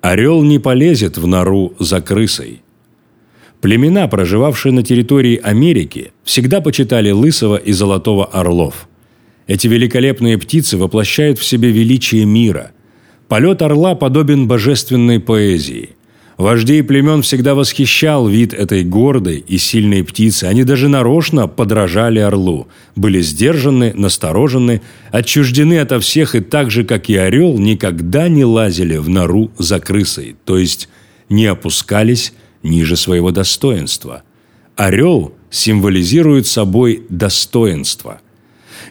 Орел не полезет в нору за крысой. Племена, проживавшие на территории Америки, всегда почитали лысого и золотого орлов. Эти великолепные птицы воплощают в себе величие мира. Полет орла подобен божественной поэзии – Вождей племен всегда восхищал вид этой гордой и сильной птицы. Они даже нарочно подражали орлу, были сдержаны, насторожены, отчуждены ото всех и так же, как и орел, никогда не лазили в нору за крысой, то есть не опускались ниже своего достоинства. Орел символизирует собой достоинство –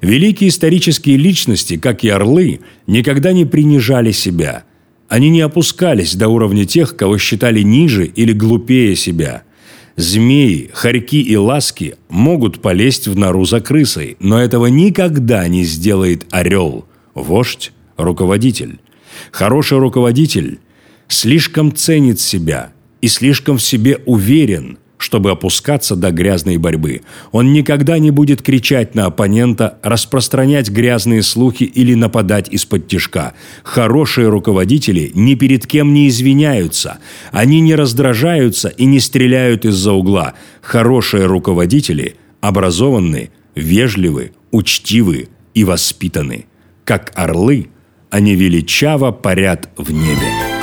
Великие исторические личности, как и орлы, никогда не принижали себя. Они не опускались до уровня тех, кого считали ниже или глупее себя. Змеи, хорьки и ласки могут полезть в нору за крысой, но этого никогда не сделает орел, вождь, руководитель. Хороший руководитель слишком ценит себя и слишком в себе уверен – чтобы опускаться до грязной борьбы. Он никогда не будет кричать на оппонента, распространять грязные слухи или нападать из-под тишка. Хорошие руководители ни перед кем не извиняются. Они не раздражаются и не стреляют из-за угла. Хорошие руководители образованы, вежливы, учтивы и воспитаны. Как орлы, они величаво парят в небе.